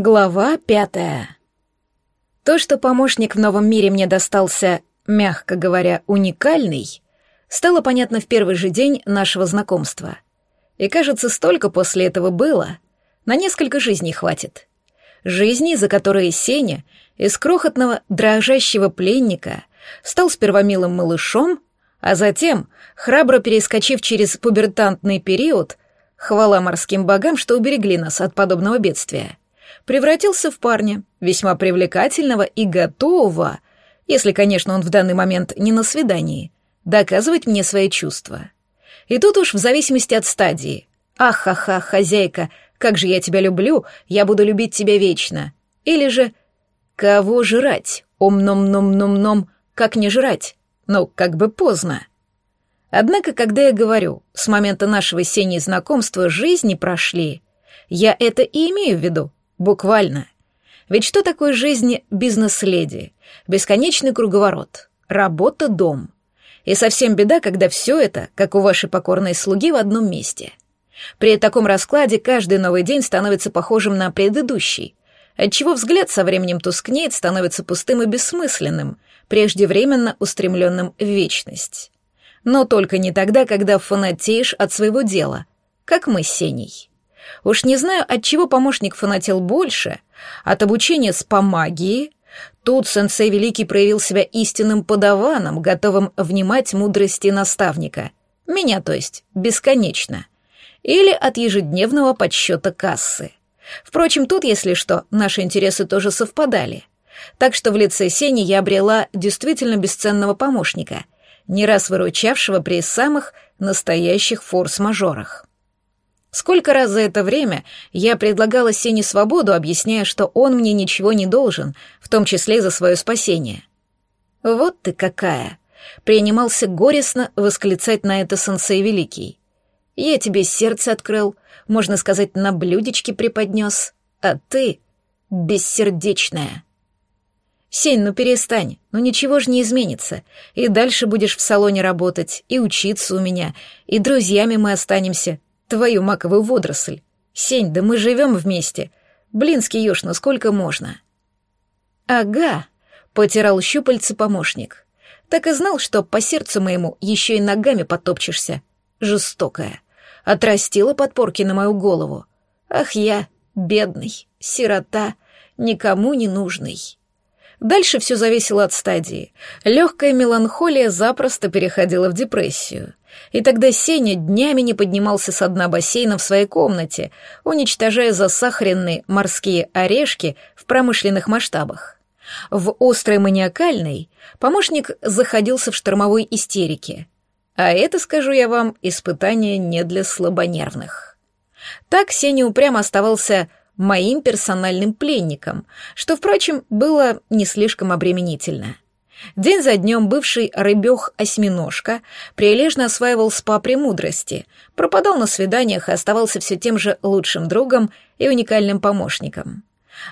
Глава пятая. То, что помощник в новом мире мне достался, мягко говоря, уникальный, стало понятно в первый же день нашего знакомства. И, кажется, столько после этого было, на несколько жизней хватит. Жизни, за которые Сеня из крохотного дрожащего пленника стал сперва милым малышом, а затем, храбро перескочив через пубертантный период, хвала морским богам, что уберегли нас от подобного бедствия — превратился в парня, весьма привлекательного и готового, если, конечно, он в данный момент не на свидании, доказывать мне свои чувства. И тут уж в зависимости от стадии. «Ах-ха-ха, хозяйка, как же я тебя люблю, я буду любить тебя вечно». Или же «Кого жрать? Ом-ном-ном-ном-ном, как не жрать? Ну, как бы поздно». Однако, когда я говорю, с момента нашего синей знакомства жизни прошли, я это и имею в виду, Буквально. Ведь что такое жизнь бизнес-леди? Бесконечный круговорот. Работа, дом. И совсем беда, когда все это, как у вашей покорной слуги, в одном месте. При таком раскладе каждый новый день становится похожим на предыдущий, отчего взгляд со временем тускнеет, становится пустым и бессмысленным, преждевременно устремленным в вечность. Но только не тогда, когда фанатеешь от своего дела, как мы с Сеней. Уж не знаю, от чего помощник фанател больше, от обучения с помагии. Тут сенсей Великий проявил себя истинным подаваном, готовым внимать мудрости наставника. Меня, то есть, бесконечно. Или от ежедневного подсчета кассы. Впрочем, тут, если что, наши интересы тоже совпадали. Так что в лице Сени я обрела действительно бесценного помощника, не раз выручавшего при самых настоящих форс-мажорах. Сколько раз за это время я предлагала Сене свободу, объясняя, что он мне ничего не должен, в том числе за свое спасение. «Вот ты какая!» — принимался горестно восклицать на это сенсей Великий. «Я тебе сердце открыл, можно сказать, на блюдечке преподнес, а ты — бессердечная». «Сень, ну перестань, ну ничего же не изменится, и дальше будешь в салоне работать, и учиться у меня, и друзьями мы останемся, Твою маковую водоросль. Сень, да мы живем вместе. Блинский еж, ну сколько можно? Ага, потирал щупальцы помощник. Так и знал, что по сердцу моему еще и ногами потопчешься. Жестокая. Отрастила подпорки на мою голову. Ах я, бедный, сирота, никому не нужный. Дальше все зависело от стадии. Легкая меланхолия запросто переходила в депрессию. И тогда Сеня днями не поднимался с дна бассейна в своей комнате, уничтожая засахаренные морские орешки в промышленных масштабах. В острой маниакальной помощник заходился в штормовой истерике. А это, скажу я вам, испытание не для слабонервных. Так Сеня упрямо оставался моим персональным пленником, что, впрочем, было не слишком обременительно. День за днем бывший рыбех-осьминожка прилежно осваивал спа премудрости, пропадал на свиданиях и оставался все тем же лучшим другом и уникальным помощником.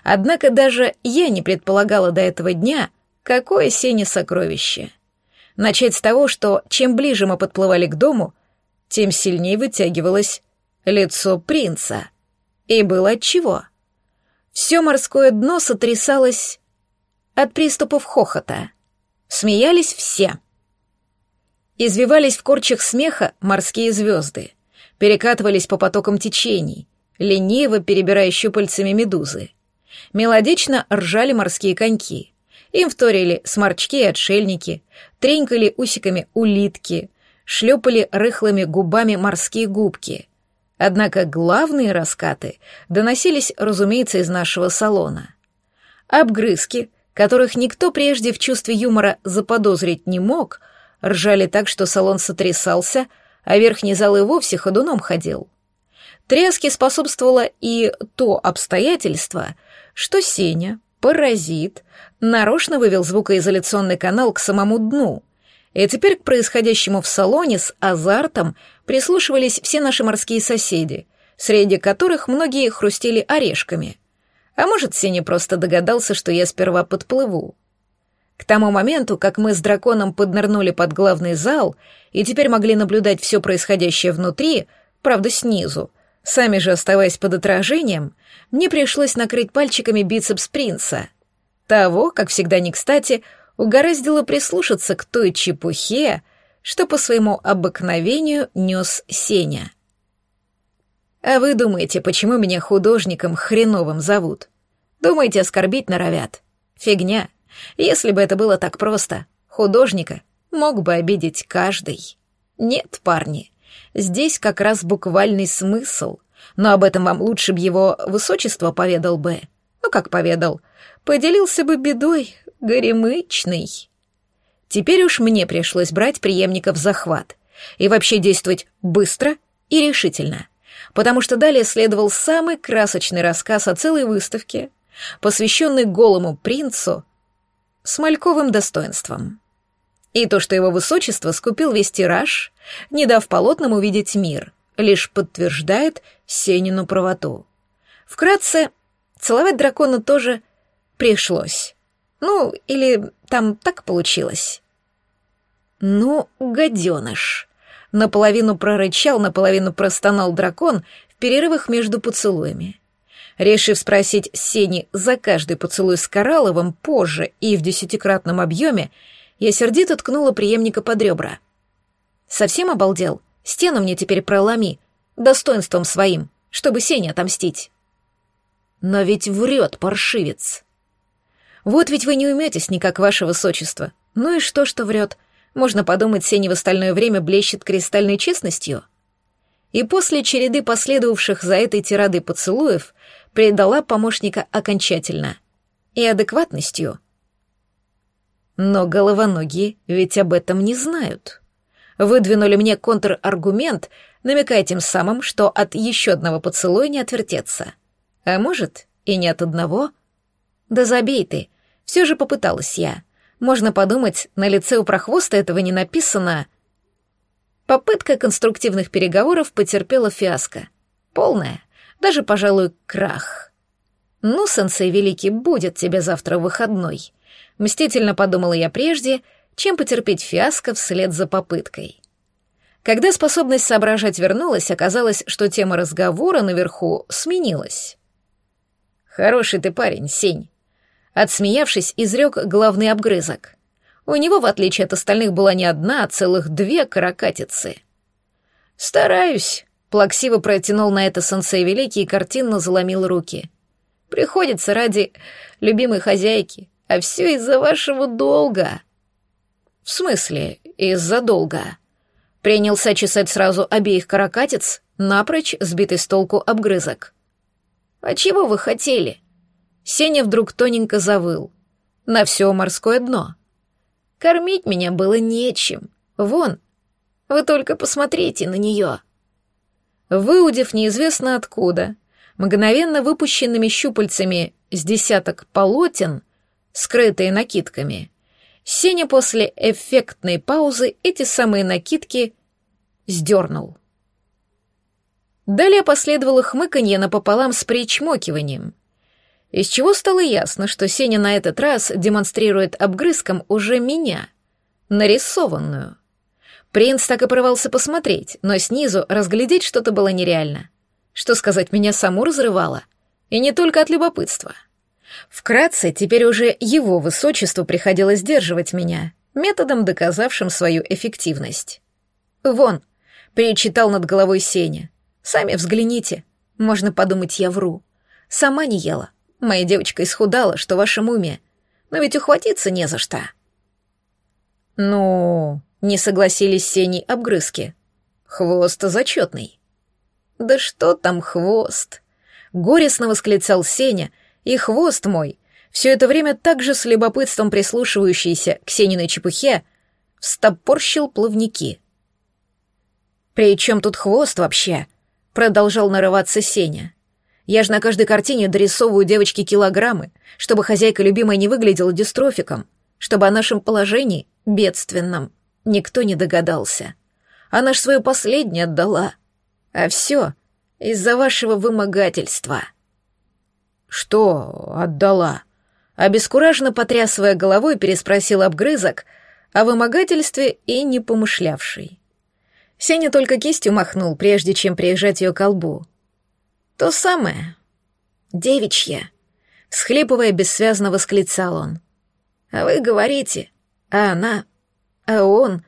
Однако даже я не предполагала до этого дня, какое сене сокровище. Начать с того, что чем ближе мы подплывали к дому, тем сильнее вытягивалось лицо принца — и было отчего. Все морское дно сотрясалось от приступов хохота. Смеялись все. Извивались в корчах смеха морские звезды, перекатывались по потокам течений, лениво перебирая щупальцами медузы. Мелодично ржали морские коньки. Им вторили сморчки и отшельники, тренькали усиками улитки, шлепали рыхлыми губами морские губки — Однако главные раскаты доносились, разумеется, из нашего салона. Обгрызки, которых никто прежде в чувстве юмора заподозрить не мог, ржали так, что салон сотрясался, а верхний зал и вовсе ходуном ходил. Тряске способствовало и то обстоятельство, что Сеня, паразит, нарочно вывел звукоизоляционный канал к самому дну, и теперь к происходящему в салоне с азартом прислушивались все наши морские соседи, среди которых многие хрустели орешками. А может, Сеня просто догадался, что я сперва подплыву. К тому моменту, как мы с драконом поднырнули под главный зал и теперь могли наблюдать все происходящее внутри, правда, снизу, сами же оставаясь под отражением, мне пришлось накрыть пальчиками бицепс принца. Того, как всегда не кстати, угораздило прислушаться к той чепухе, что по своему обыкновению нес Сеня. А вы думаете, почему меня художником хреновым зовут? Думаете, оскорбить норовят? Фигня. Если бы это было так просто, художника мог бы обидеть каждый. Нет, парни, здесь как раз буквальный смысл, но об этом вам лучше б его высочество поведал бы. Ну, как поведал, поделился бы бедой, горемычный. Теперь уж мне пришлось брать преемника в захват и вообще действовать быстро и решительно, потому что далее следовал самый красочный рассказ о целой выставке, посвященный голому принцу с мальковым достоинством. И то, что его высочество скупил весь тираж, не дав полотнам увидеть мир, лишь подтверждает Сенину правоту. Вкратце, целовать дракона тоже пришлось. Ну, или там так получилось. Ну, гаденыш. Наполовину прорычал, наполовину простонал дракон в перерывах между поцелуями. Решив спросить Сени за каждый поцелуй с Коралловым позже и в десятикратном объеме, я сердито ткнула преемника под ребра. Совсем обалдел? Стену мне теперь проломи, достоинством своим, чтобы Сене отомстить. Но ведь врет паршивец. Вот ведь вы не уметесь никак, ваше высочество. Ну и что, что врет? Можно подумать, Сеня в остальное время блещет кристальной честностью. И после череды последовавших за этой тирадой поцелуев предала помощника окончательно. И адекватностью. Но головоногие ведь об этом не знают. Выдвинули мне контраргумент, намекая тем самым, что от еще одного поцелуя не отвертеться. А может, и не от одного? Да забей ты, все же попыталась я. Можно подумать, на лице у прохвоста этого не написано. Попытка конструктивных переговоров потерпела фиаско. Полная даже, пожалуй, крах. «Ну, сенсей великий, будет тебе завтра выходной», — мстительно подумала я прежде, чем потерпеть фиаско вслед за попыткой. Когда способность соображать вернулась, оказалось, что тема разговора наверху сменилась. «Хороший ты парень, Сень», — отсмеявшись, изрек главный обгрызок. У него, в отличие от остальных, была не одна, а целых две каракатицы. «Стараюсь», Плаксиво протянул на это сенсей великий и картинно заломил руки. «Приходится ради любимой хозяйки, а все из-за вашего долга». «В смысле из-за долга?» Принялся чесать сразу обеих каракатиц, напрочь сбитый с толку обгрызок. «А чего вы хотели?» Сеня вдруг тоненько завыл. На все морское дно. Кормить меня было нечем. Вон, вы только посмотрите на нее выудив неизвестно откуда, мгновенно выпущенными щупальцами с десяток полотен, скрытые накидками, Сеня после эффектной паузы эти самые накидки сдернул. Далее последовало хмыканье напополам с причмокиванием, из чего стало ясно, что Сеня на этот раз демонстрирует обгрызком уже меня, нарисованную — Принц так и порывался посмотреть, но снизу разглядеть что-то было нереально. Что сказать, меня саму разрывало. И не только от любопытства. Вкратце, теперь уже его высочеству приходилось сдерживать меня, методом, доказавшим свою эффективность. «Вон», — перечитал над головой Сеня. «Сами взгляните. Можно подумать, я вру. Сама не ела. Моя девочка исхудала, что в вашем. Но ведь ухватиться не за что». «Ну...» Не согласились Сеней обгрызки. Хвост зачетный. Да что там хвост? Горестно восклицал Сеня, и хвост мой, все это время также с любопытством прислушивающийся к Сениной чепухе, встопорщил плавники. «При чем тут хвост вообще?» — продолжал нарываться Сеня. «Я же на каждой картине дорисовываю девочке килограммы, чтобы хозяйка любимая не выглядела дистрофиком, чтобы о нашем положении бедственном никто не догадался. Она ж свою последнюю отдала. А все из-за вашего вымогательства. Что отдала? Обескураженно потрясывая головой, переспросил обгрызок о вымогательстве и не помышлявший. Сеня только кистью махнул, прежде чем приезжать ее к колбу. То самое. девичья!» Схлипывая, бессвязно восклицал он. «А вы говорите, а она, а он...»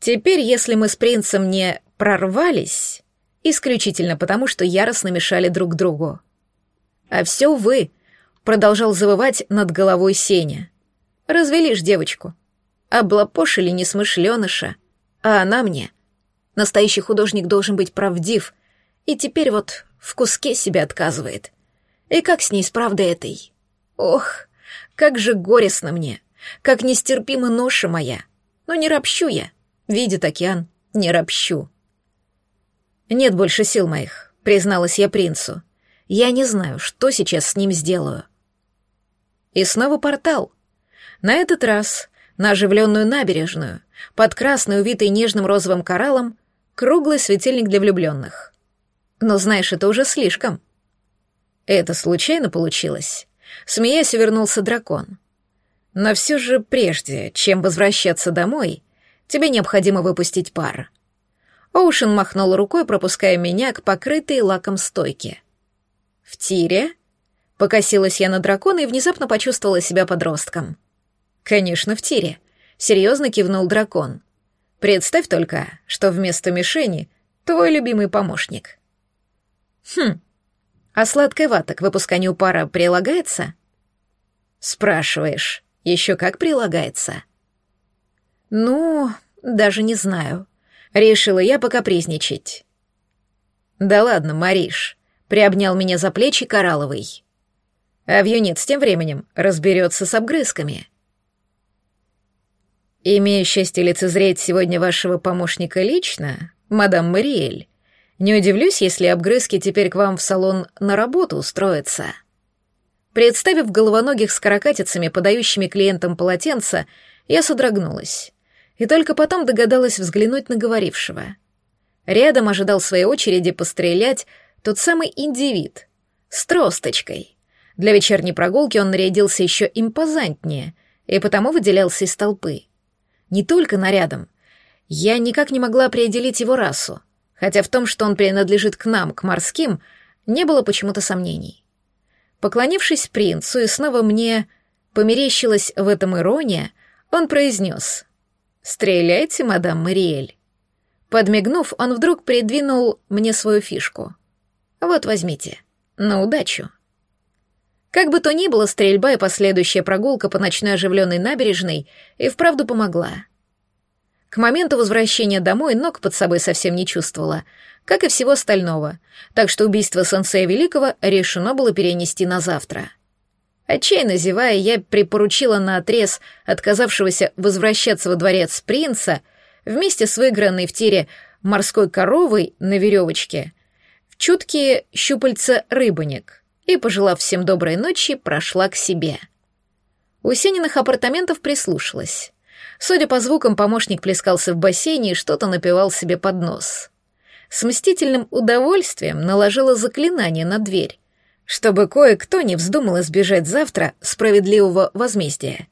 Теперь, если мы с принцем не прорвались, исключительно потому, что яростно мешали друг другу. А все вы, продолжал завывать над головой Сеня. Развели ж девочку. Облапошили несмышленыша. А она мне. Настоящий художник должен быть правдив. И теперь вот в куске себя отказывает. И как с ней с правдой этой? Ох, как же горестно мне. Как нестерпима ноша моя. Но не ропщу я. Видит океан, не ропщу. Нет больше сил моих, призналась я принцу. Я не знаю, что сейчас с ним сделаю. И снова портал. На этот раз на оживленную набережную, под красной, увитой нежным розовым кораллом, круглый светильник для влюбленных. Но знаешь, это уже слишком. Это случайно получилось. Смеясь, увернулся дракон. Но все же прежде, чем возвращаться домой, тебе необходимо выпустить пар. Оушен махнул рукой, пропуская меня к покрытой лаком стойке. «В тире?» Покосилась я на дракона и внезапно почувствовала себя подростком. «Конечно, в тире», — серьезно кивнул дракон. «Представь только, что вместо мишени твой любимый помощник». «Хм, а сладкая вата к выпусканию пара прилагается?» «Спрашиваешь, еще как прилагается?» «Ну, даже не знаю», — решила я покапризничать. «Да ладно, Мариш», приобнял меня за плечи Коралловый. А вьюнец тем временем разберется с обгрызками. Имея счастье лицезреть сегодня вашего помощника лично, мадам Мариэль, не удивлюсь, если обгрызки теперь к вам в салон на работу устроятся. Представив головоногих с каракатицами, подающими клиентам полотенца, я содрогнулась. И только потом догадалась взглянуть на говорившего. Рядом ожидал своей очереди пострелять тот самый индивид с тросточкой. Для вечерней прогулки он нарядился еще импозантнее и потому выделялся из толпы. Не только нарядом. Я никак не могла определить его расу, хотя в том, что он принадлежит к нам, к морским, не было почему-то сомнений. Поклонившись принцу, и снова мне померещилась в этом ирония, он произнес «Стреляйте, мадам Мариэль». Подмигнув, он вдруг придвинул мне свою фишку. Вот возьмите. На удачу. Как бы то ни было, стрельба и последующая прогулка по ночной оживленной набережной и вправду помогла. К моменту возвращения домой ног под собой совсем не чувствовала, как и всего остального, так что убийство сенсея Великого решено было перенести на завтра. Отчаянно зевая, я припоручила на отрез отказавшегося возвращаться во дворец принца вместе с выигранной в тире морской коровой на веревочке чуткие щупальца рыбаник и, пожелав всем доброй ночи, прошла к себе. У Сениных апартаментов прислушалась. Судя по звукам, помощник плескался в бассейне и что-то напевал себе под нос. С мстительным удовольствием наложила заклинание на дверь, чтобы кое-кто не вздумал избежать завтра справедливого возмездия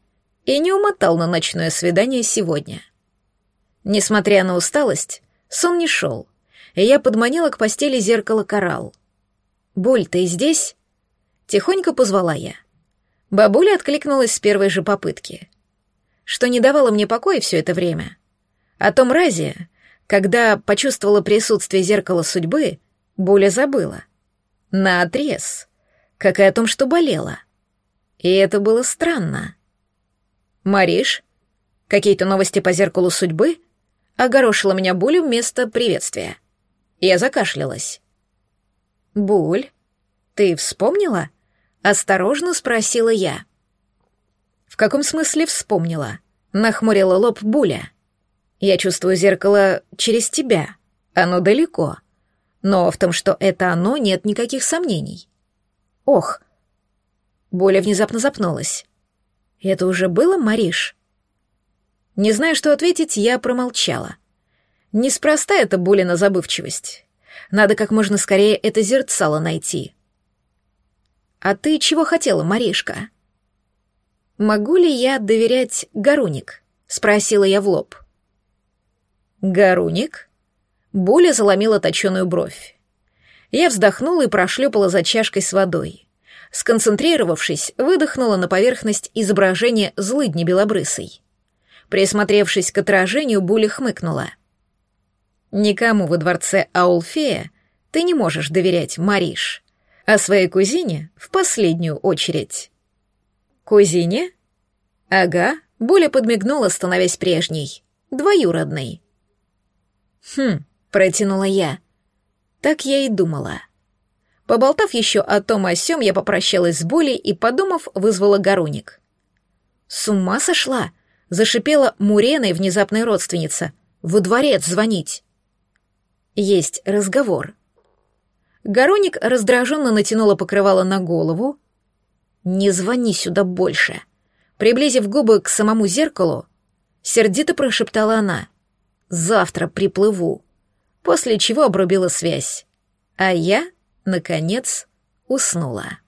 и не умотал на ночное свидание сегодня. Несмотря на усталость, сон не шел — и я подманила к постели зеркало коралл. «Буль, ты здесь?» Тихонько позвала я. Бабуля откликнулась с первой же попытки. Что не давало мне покоя все это время. О том разе, когда почувствовала присутствие зеркала судьбы, Буля забыла. На отрез, как и о том, что болела. И это было странно. «Мариш, какие-то новости по зеркалу судьбы?» Огорошила меня Буля вместо приветствия. Я закашлялась. «Буль, ты вспомнила?» — осторожно спросила я. «В каком смысле вспомнила?» — нахмурила лоб Буля. «Я чувствую зеркало через тебя. Оно далеко. Но в том, что это оно, нет никаких сомнений». «Ох!» Буля внезапно запнулась. «Это уже было, Мариш?» Не зная, что ответить, я промолчала. Неспроста это Булина забывчивость. Надо как можно скорее это зерцало найти. «А ты чего хотела, Маришка?» «Могу ли я доверять Гаруник?» — спросила я в лоб. «Гаруник?» Буля заломила точеную бровь. Я вздохнула и прошлепала за чашкой с водой. Сконцентрировавшись, выдохнула на поверхность изображение злыдни белобрысой. Присмотревшись к отражению, Буля хмыкнула. «Никому во дворце Аулфея ты не можешь доверять, Мариш, а своей кузине в последнюю очередь». «Кузине?» «Ага», — Буля подмигнула, становясь прежней. «Двоюродной». «Хм», — протянула я. Так я и думала. Поболтав еще о том о сём, я попрощалась с Болей и, подумав, вызвала Гаруник. «С ума сошла?» — зашипела Мурена и внезапная родственница. «Во дворец звонить!» «Есть разговор». Гаруник раздраженно натянула покрывало на голову. «Не звони сюда больше!» Приблизив губы к самому зеркалу, сердито прошептала она. «Завтра приплыву» после чего обрубила связь. А я, наконец, уснула.